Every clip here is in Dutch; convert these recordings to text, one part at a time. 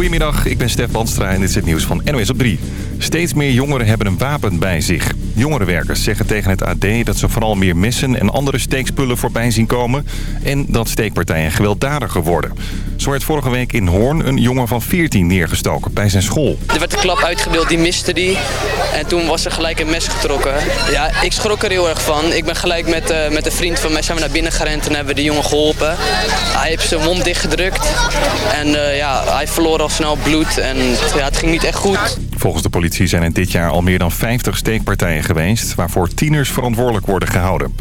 Goedemiddag, ik ben Stef Banstra en dit is het nieuws van NOS op 3. Steeds meer jongeren hebben een wapen bij zich. Jongerenwerkers zeggen tegen het AD dat ze vooral meer messen en andere steekspullen voorbij zien komen... en dat steekpartijen gewelddadiger worden. Zo werd vorige week in Hoorn een jongen van 14 neergestoken bij zijn school. Er werd een klap uitgedeeld, die miste die. En toen was er gelijk een mes getrokken. Ja, ik schrok er heel erg van. Ik ben gelijk met, uh, met een vriend van mij zijn we naar binnen gerend en hebben de jongen geholpen. Hij heeft zijn mond dichtgedrukt en uh, ja, hij verloor al snel bloed en ja, het ging niet echt goed. Volgens de politie zijn er dit jaar al meer dan 50 steekpartijen geweest... waarvoor tieners verantwoordelijk worden gehouden.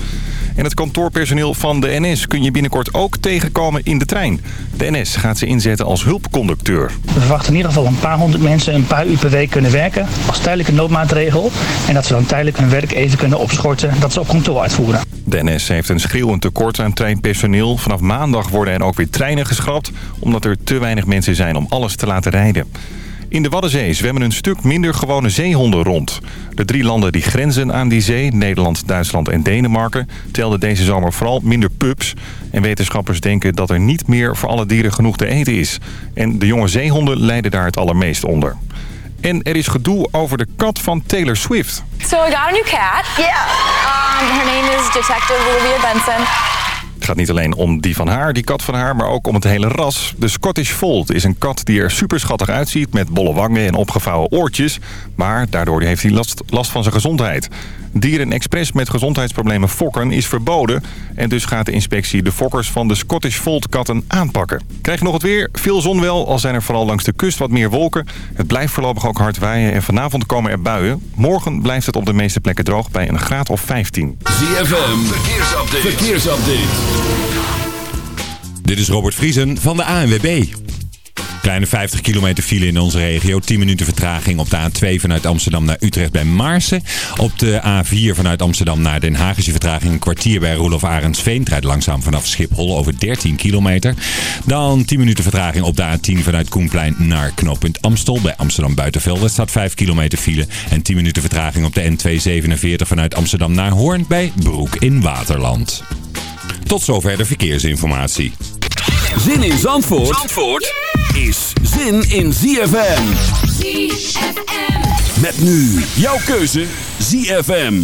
En het kantoorpersoneel van de NS kun je binnenkort ook tegenkomen in de trein. De NS gaat ze inzetten als hulpconducteur. We verwachten in ieder geval een paar honderd mensen een paar uur per week kunnen werken... als tijdelijke noodmaatregel. En dat ze dan tijdelijk hun werk even kunnen opschorten. Dat ze op kantoor uitvoeren. De NS heeft een schreeuwend tekort aan treinpersoneel. Vanaf maandag worden er ook weer treinen geschrapt... omdat er te weinig mensen zijn om alles te laten rijden. In de Waddenzee zwemmen een stuk minder gewone zeehonden rond. De drie landen die grenzen aan die zee, Nederland, Duitsland en Denemarken... telden deze zomer vooral minder pups. En wetenschappers denken dat er niet meer voor alle dieren genoeg te eten is. En de jonge zeehonden lijden daar het allermeest onder. En er is gedoe over de kat van Taylor Swift. So I got a new cat. Yeah. Um, her name is Detective Olivia Benson. Het gaat niet alleen om die van haar, die kat van haar, maar ook om het hele ras. De Scottish Fold is een kat die er super schattig uitziet met bolle wangen en opgevouwen oortjes. Maar daardoor heeft hij last, last van zijn gezondheid. Dieren expres met gezondheidsproblemen fokken is verboden. En dus gaat de inspectie de fokkers van de Scottish Fold katten aanpakken. Krijg je nog het weer? Veel zon wel, al zijn er vooral langs de kust wat meer wolken. Het blijft voorlopig ook hard waaien en vanavond komen er buien. Morgen blijft het op de meeste plekken droog bij een graad of 15. ZFM, verkeersupdate. verkeersupdate. Dit is Robert Vriesen van de ANWB. Kleine 50 kilometer file in onze regio. 10 minuten vertraging op de A2 vanuit Amsterdam naar Utrecht bij Maarsen. Op de A4 vanuit Amsterdam naar Den Haag is je vertraging een kwartier bij Roelof Arendsveen. Rijdt langzaam vanaf Schiphol over 13 kilometer. Dan 10 minuten vertraging op de A10 vanuit Koenplein naar knooppunt Amstel. Bij Amsterdam Buitenveld staat 5 kilometer file. En 10 minuten vertraging op de N247 vanuit Amsterdam naar Hoorn bij Broek in Waterland. Tot zover de verkeersinformatie. Zin in Zandvoort, Zandvoort is zin in ZFM. ZFM. Met nu jouw keuze ZFM.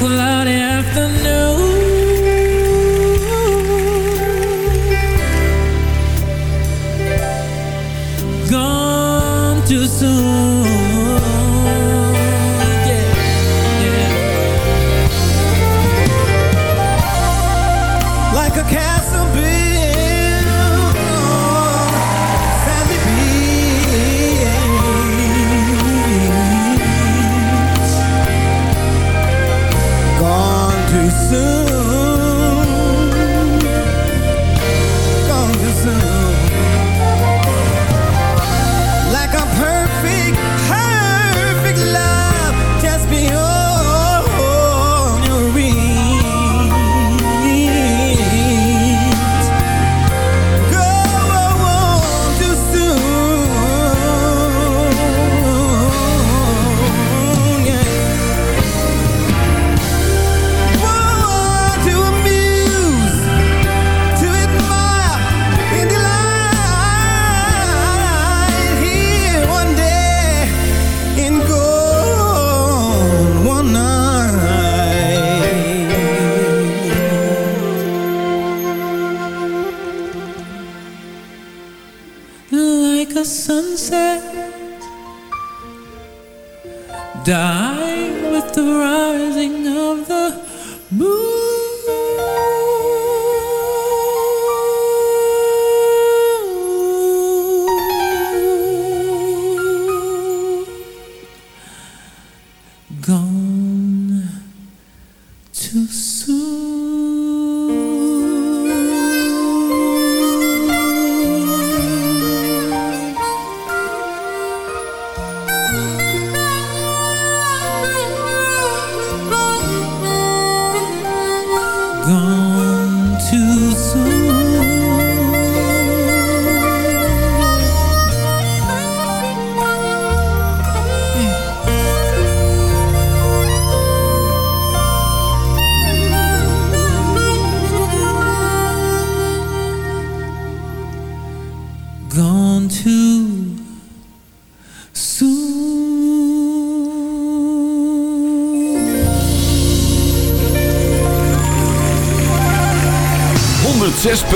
Cloudy afternoon.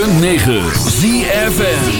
106.9 ZFN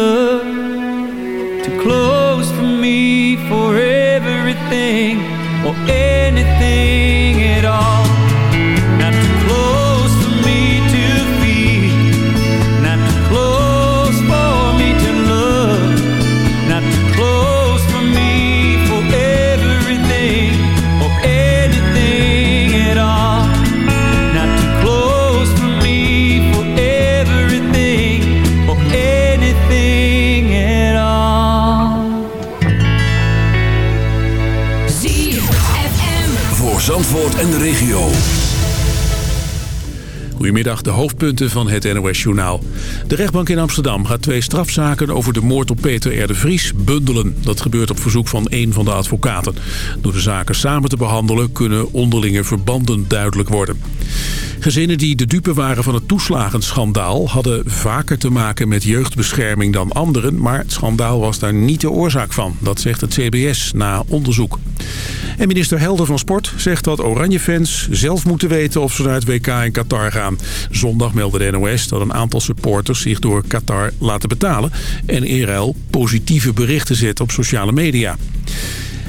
to too close for me for everything or anything Goedemiddag, de hoofdpunten van het NOS-journaal. De rechtbank in Amsterdam gaat twee strafzaken over de moord op Peter R. Vries bundelen. Dat gebeurt op verzoek van één van de advocaten. Door de zaken samen te behandelen kunnen onderlinge verbanden duidelijk worden. Gezinnen die de dupe waren van het toeslagenschandaal... hadden vaker te maken met jeugdbescherming dan anderen... maar het schandaal was daar niet de oorzaak van. Dat zegt het CBS na onderzoek. En minister Helder van Sport zegt dat Oranje-fans zelf moeten weten... of ze naar het WK in Qatar gaan. Zondag meldde de NOS dat een aantal supporters zich door Qatar laten betalen... en in ruil positieve berichten zetten op sociale media.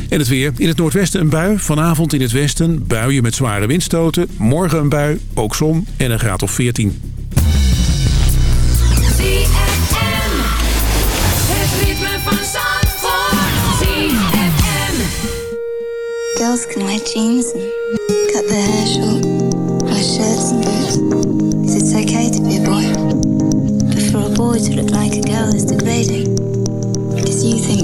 En het weer. In het noordwesten een bui. Vanavond in het westen buien met zware windstoten. Morgen een bui, ook zon en een graad of 14. Girls can wear jeans and cut their hair short, wear shirts and boots. Cause it's okay to be a boy. But for a boy to look like a girl is degrading. Because you think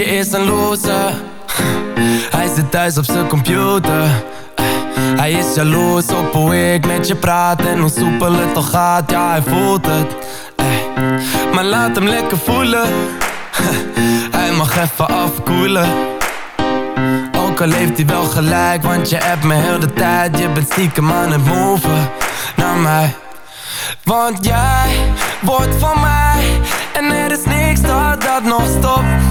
vriendje is een loser. Hij zit thuis op zijn computer. Hij is jaloers op hoe ik met je praat en hoe soepel het toch gaat. Ja, hij voelt het. Maar laat hem lekker voelen. Hij mag even afkoelen. Ook al heeft hij wel gelijk, want je hebt me heel de tijd. Je bent stiekem aan het moven naar mij. Want jij wordt van mij en er is niks dat dat nog stopt.